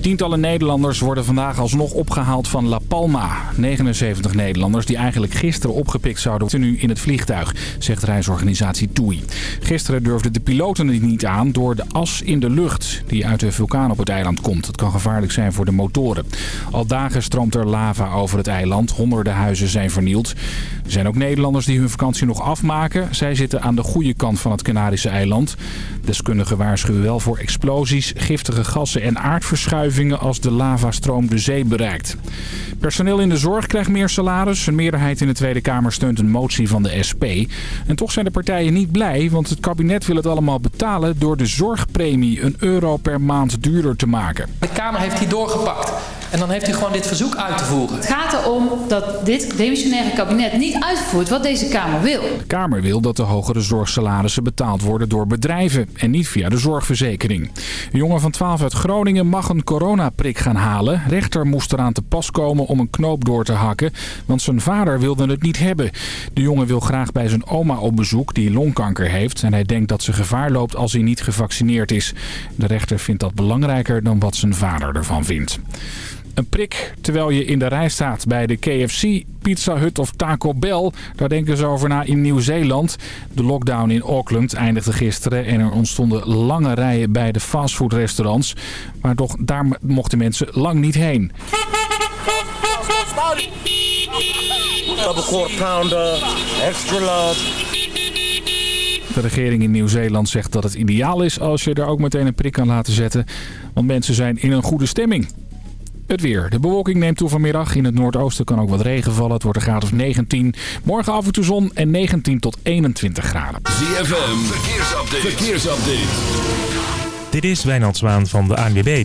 Tientallen Nederlanders worden vandaag alsnog opgehaald van La Palma. 79 Nederlanders die eigenlijk gisteren opgepikt zouden worden nu in het vliegtuig, zegt reisorganisatie TUI. Gisteren durfden de piloten het niet aan door de as in de lucht die uit de vulkaan op het eiland komt. Het kan gevaarlijk zijn voor de motoren. Al dagen stroomt er lava over het eiland. Honderden huizen zijn vernield. Er zijn ook Nederlanders die hun vakantie nog afmaken. Zij zitten aan de goede kant van het Canarische eiland. Deskundigen waarschuwen wel voor explosies, giftige gassen en aardverschuivingen als de lavastroom de zee bereikt. Personeel in de zorg krijgt meer salaris. Een meerderheid in de Tweede Kamer steunt een motie van de SP. En toch zijn de partijen niet blij, want het kabinet wil het allemaal betalen door de zorgpremie een euro per maand duurder te maken. De Kamer heeft hier doorgepakt. En dan heeft u gewoon dit verzoek uit te voeren. Het gaat erom dat dit demissionaire kabinet niet uitvoert wat deze Kamer wil. De Kamer wil dat de hogere zorgsalarissen betaald worden door bedrijven en niet via de zorgverzekering. Een jongen van 12 uit Groningen mag een coronaprik gaan halen. Rechter moest eraan te pas komen om een knoop door te hakken, want zijn vader wilde het niet hebben. De jongen wil graag bij zijn oma op bezoek die longkanker heeft en hij denkt dat ze gevaar loopt als hij niet gevaccineerd is. De rechter vindt dat belangrijker dan wat zijn vader ervan vindt. Een prik terwijl je in de rij staat bij de KFC, Pizza Hut of Taco Bell. Daar denken ze over na in Nieuw-Zeeland. De lockdown in Auckland eindigde gisteren en er ontstonden lange rijen bij de fastfoodrestaurants. Maar toch, daar mochten mensen lang niet heen. Double quarter pounder, extra large. De regering in Nieuw-Zeeland zegt dat het ideaal is als je er ook meteen een prik kan laten zetten. Want mensen zijn in een goede stemming. Het weer. De bewolking neemt toe vanmiddag. In het noordoosten kan ook wat regen vallen. Het wordt een graad of 19. Morgen af en toe zon en 19 tot 21 graden. ZFM. Verkeersupdate. Verkeersupdate. Dit is Wijnand Zwaan van de ANWB.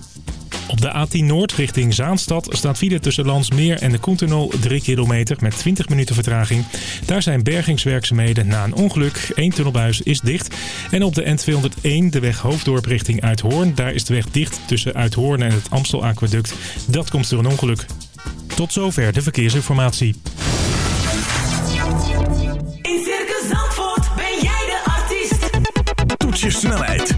Op de A10 Noord richting Zaanstad staat file tussen Landsmeer en de Koentunnel 3 kilometer met 20 minuten vertraging. Daar zijn bergingswerkzaamheden na een ongeluk. Eén tunnelbuis is dicht. En op de N201, de weg Hoofddorp richting Uithoorn, daar is de weg dicht tussen Uithoorn en het Amstel Aquaduct. Dat komt door een ongeluk. Tot zover de verkeersinformatie. In Circus Zandvoort ben jij de artiest. Toets je snelheid,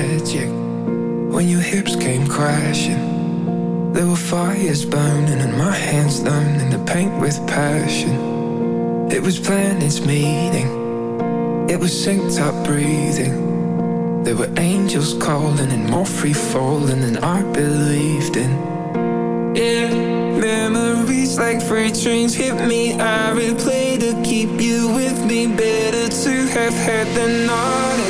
Magic when your hips came crashing. There were fires burning and my hands learning to paint with passion. It was planets meeting, it was synced up breathing. There were angels calling and more free falling than I believed in. Yeah, memories like freight trains hit me. I replay to keep you with me. Better to have had than not.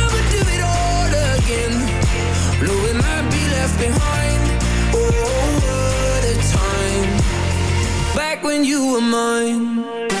all again, knowing I'd be left behind. Oh, what a time back when you were mine.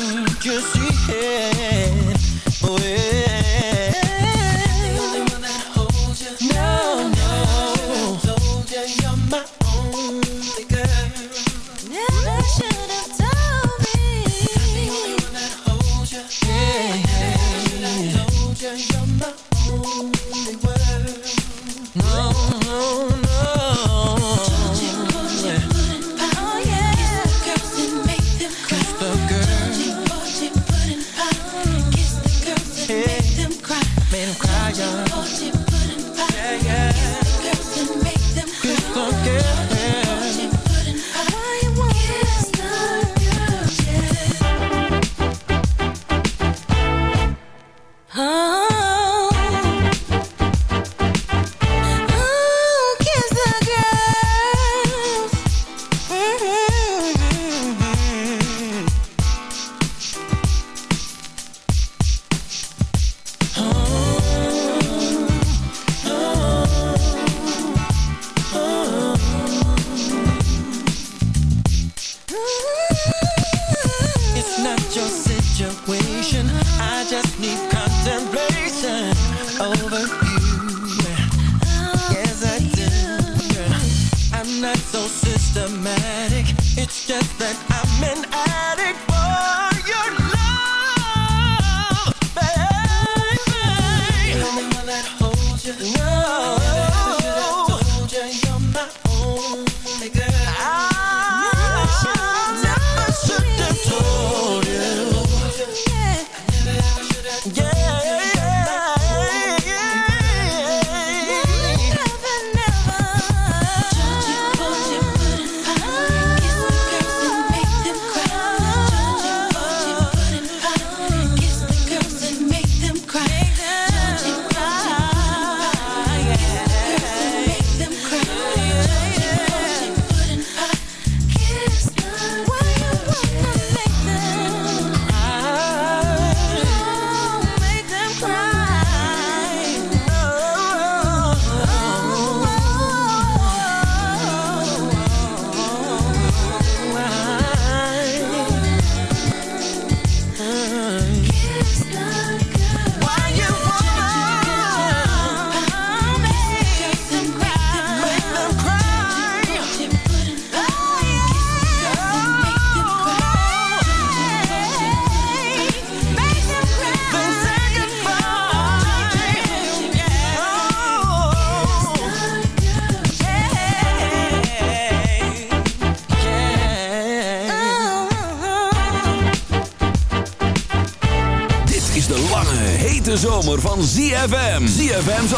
Can't you see it? Oh, yeah.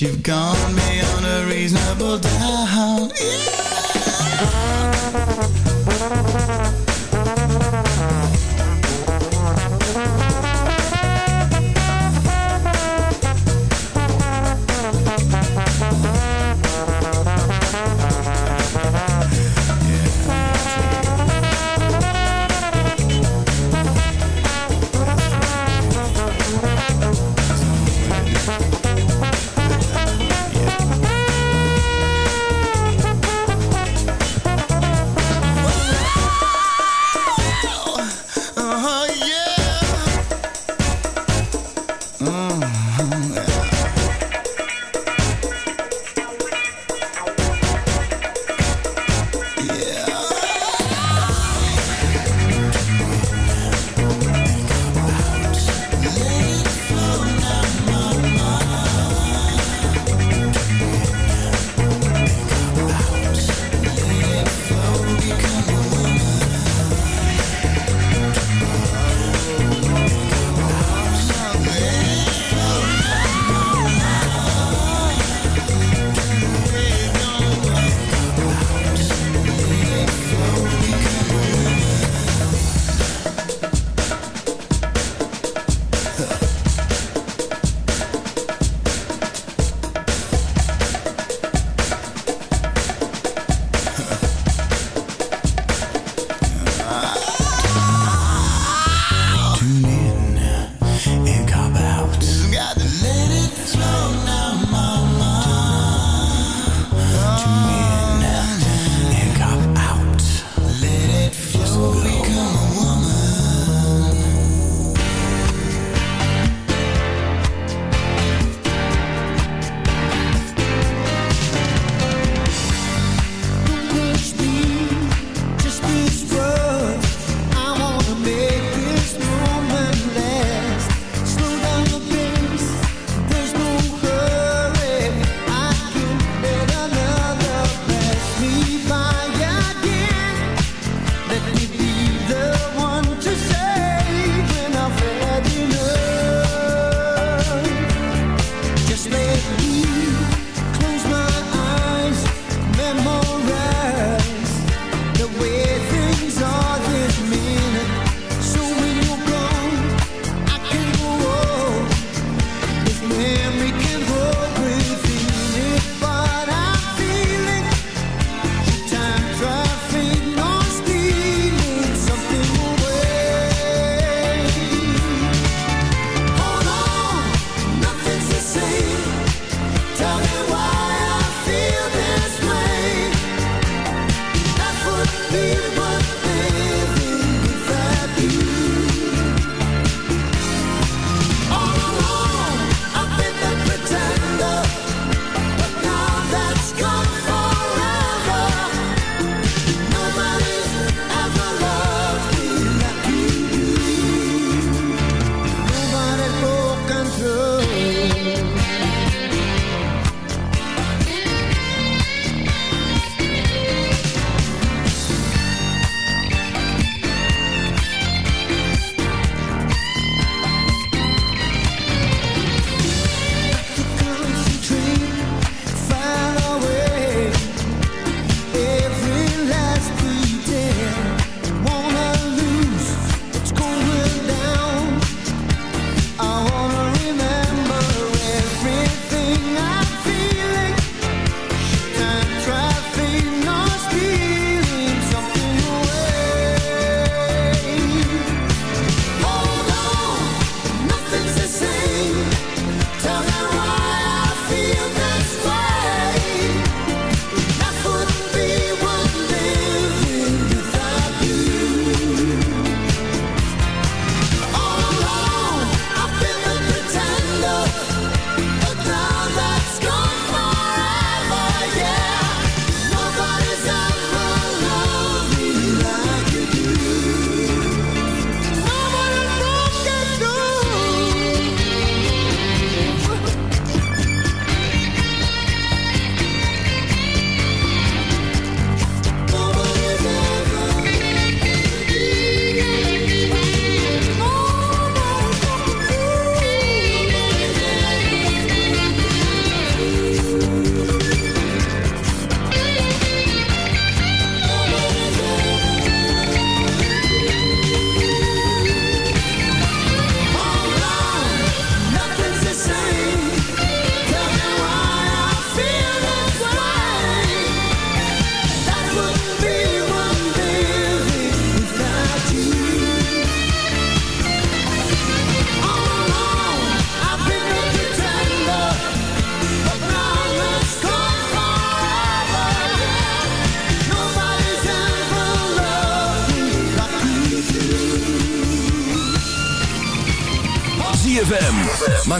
You've gone beyond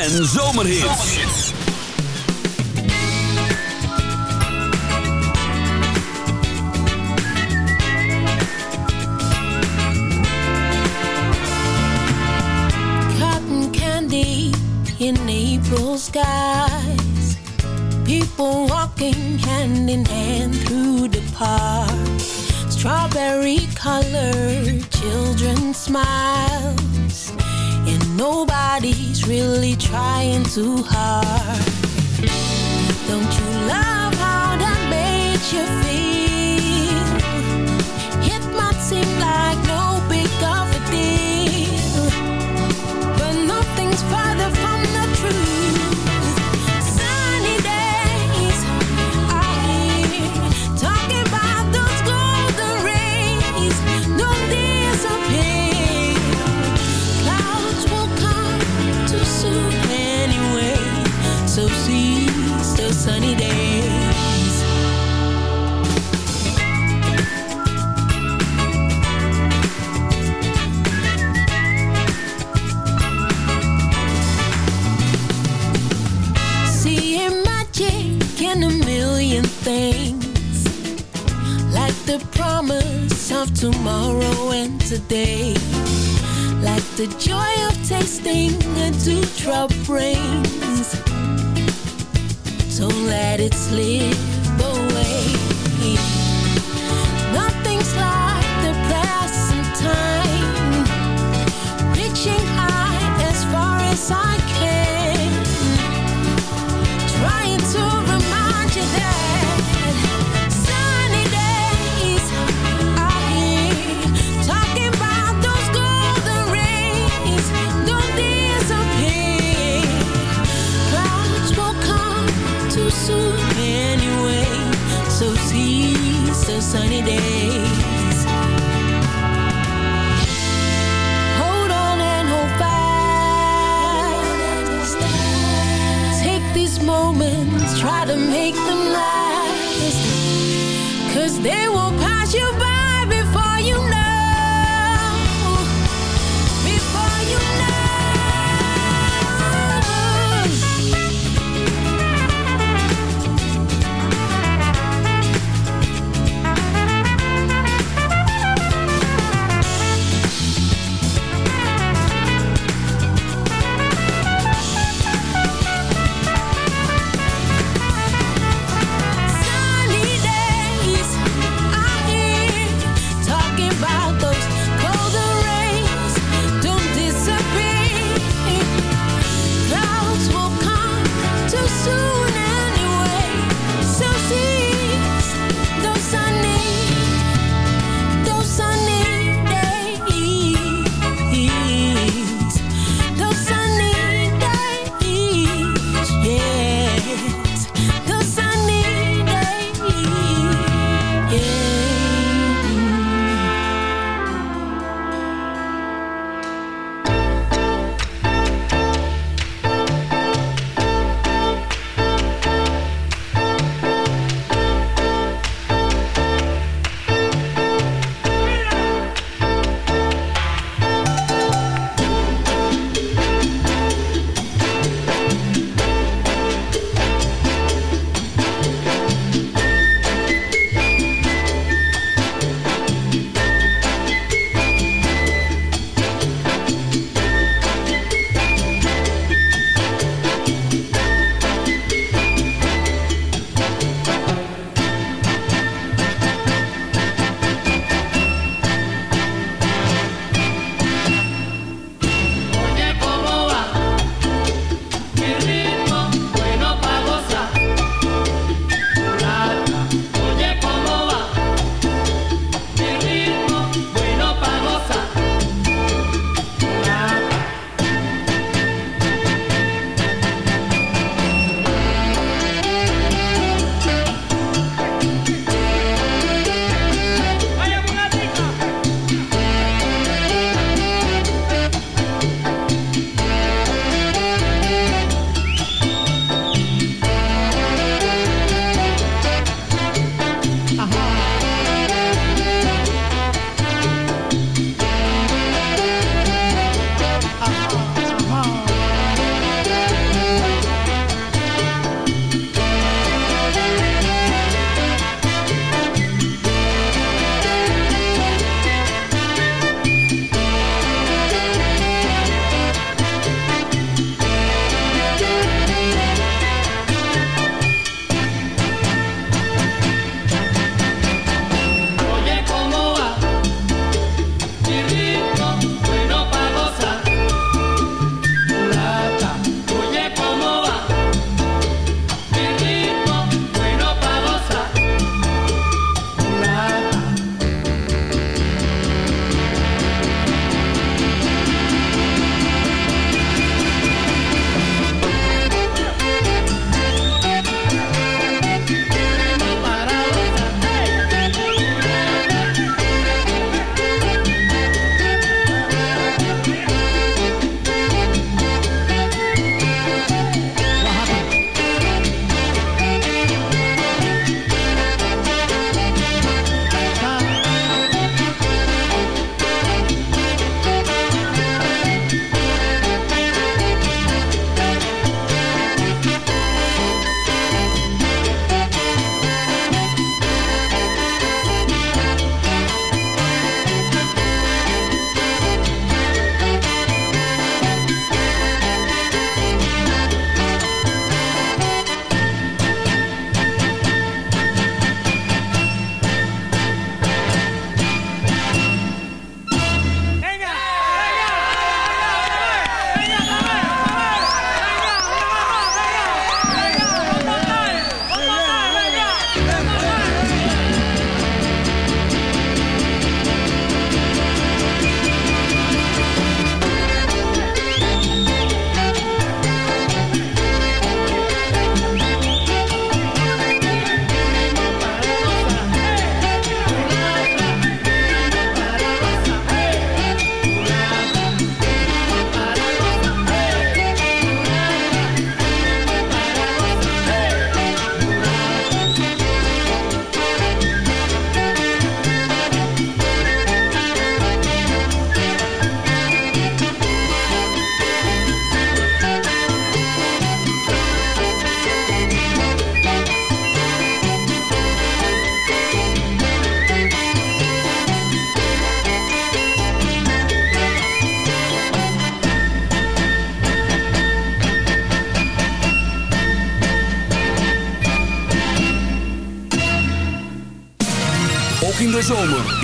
en zomerhits.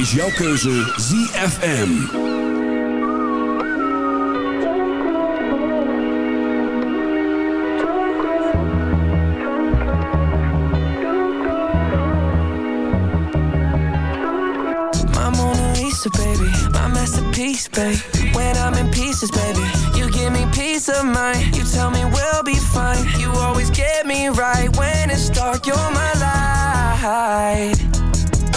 Is jouw keuze ZFM. Baby, my masterpiece, baby. When I'm in pieces, baby, you give me peace of mind. You tell me we'll be fine. You always get me right when it's dark. You're my light,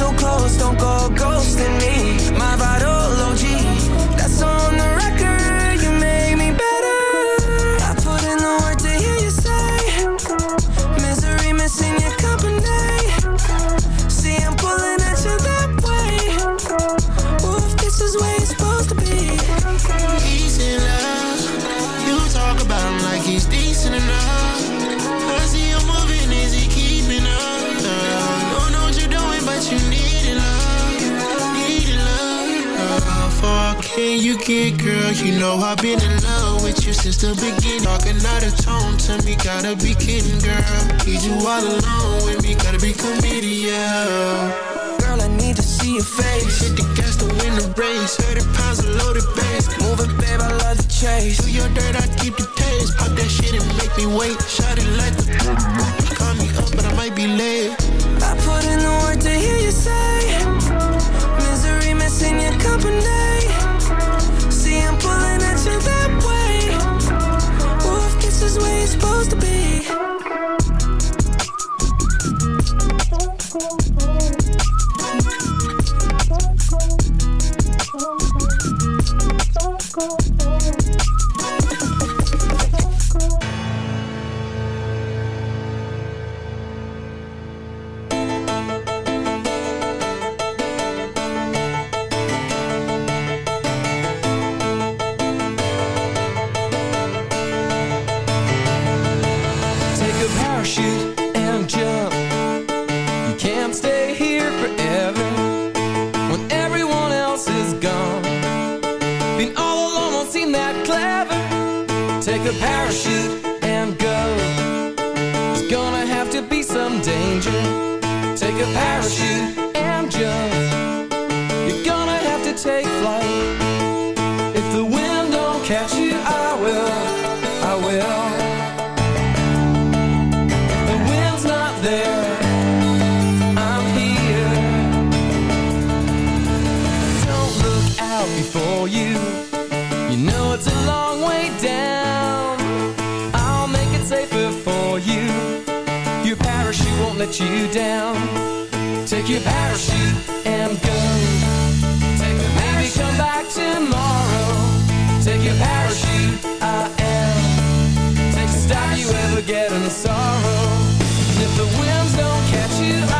so close, don't go ghosting me girl? You know I've been in love with you since the beginning. Talking out of tone to me, gotta be kidding, girl. Need you all alone with me, gotta be committed, yeah. Girl, I need to see your face Hit the gas to win the race. 30 pounds of loaded bass. Move it, babe, I love the chase Do your dirt, I keep the taste. Pop that shit and make me wait. Shot ever sorrow. And if the winds don't catch you,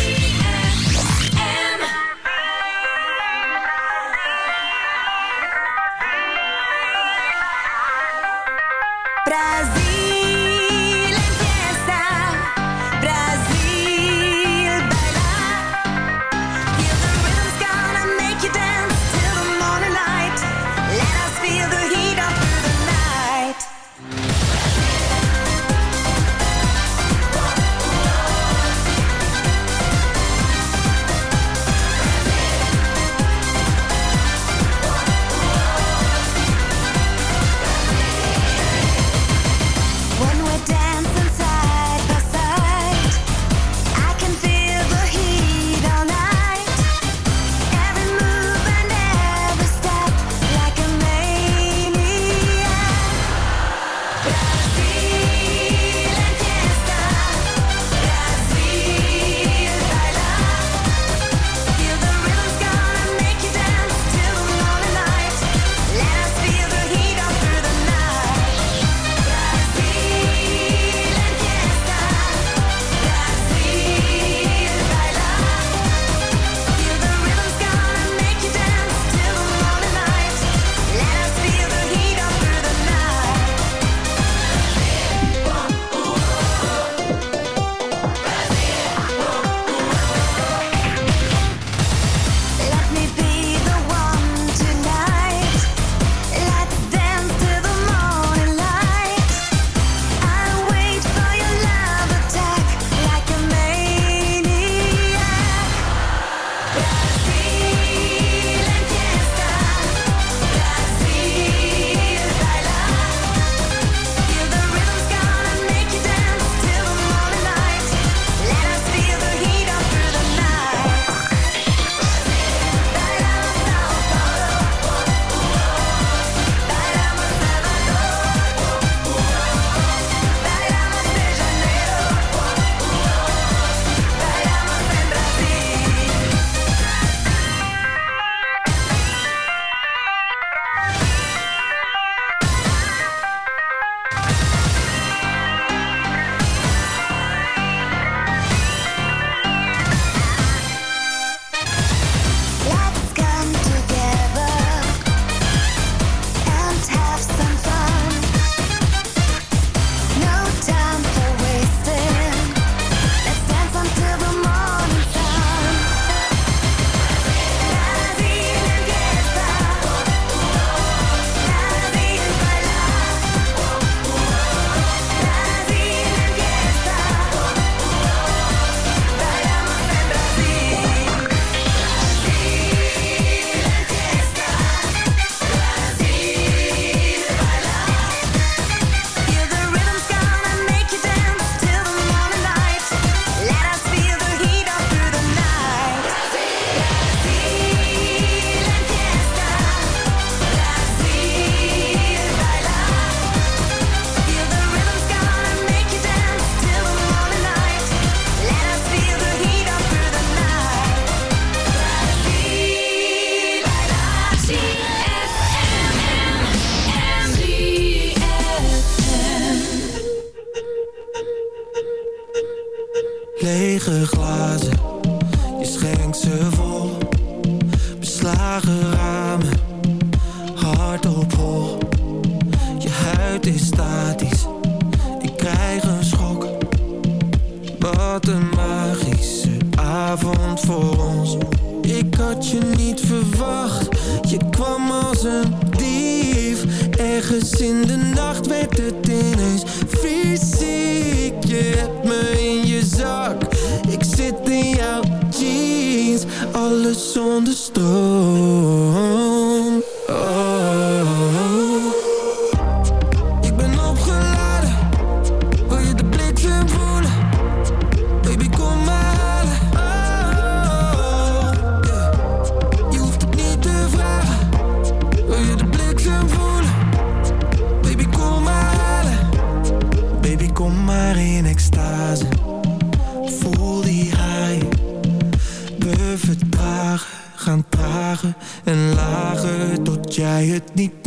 het niet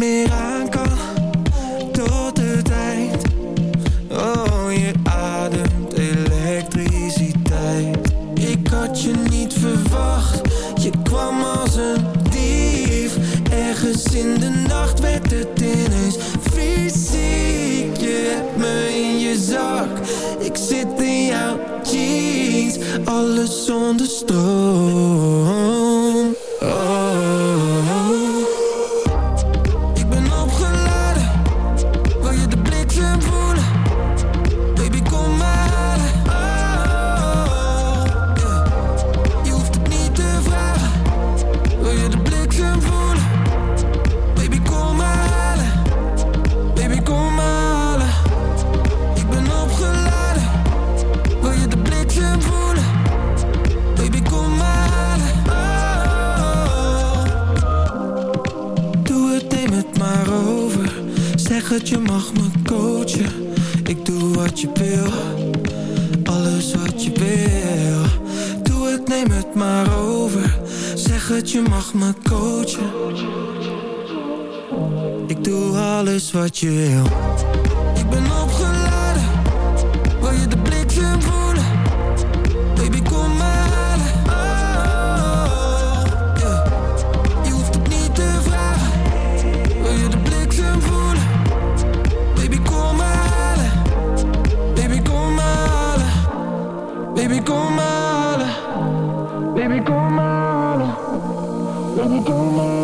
Baby kom maar baby kom maar baby kom maar.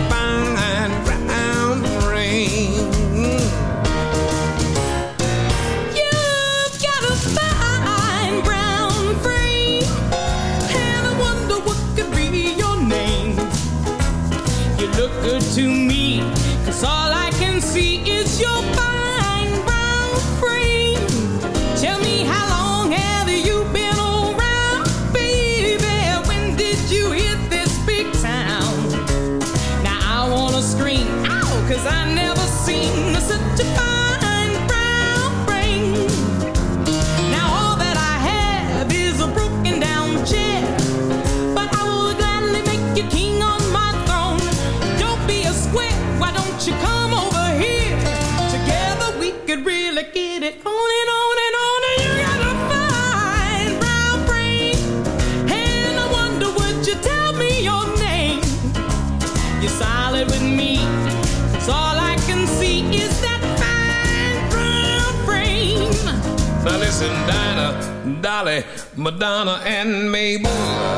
Madonna and Mabel,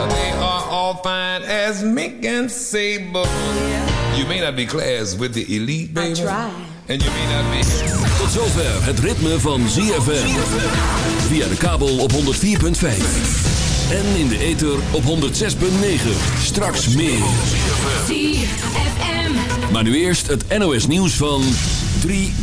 they are all fine as Mick and Sable. You may not be class with the elite, baby. I try. And you may not be... Tot zover het ritme van ZFM. Via de kabel op 104.5. En in de ether op 106.9. Straks meer. ZFM. Maar nu eerst het NOS nieuws van 3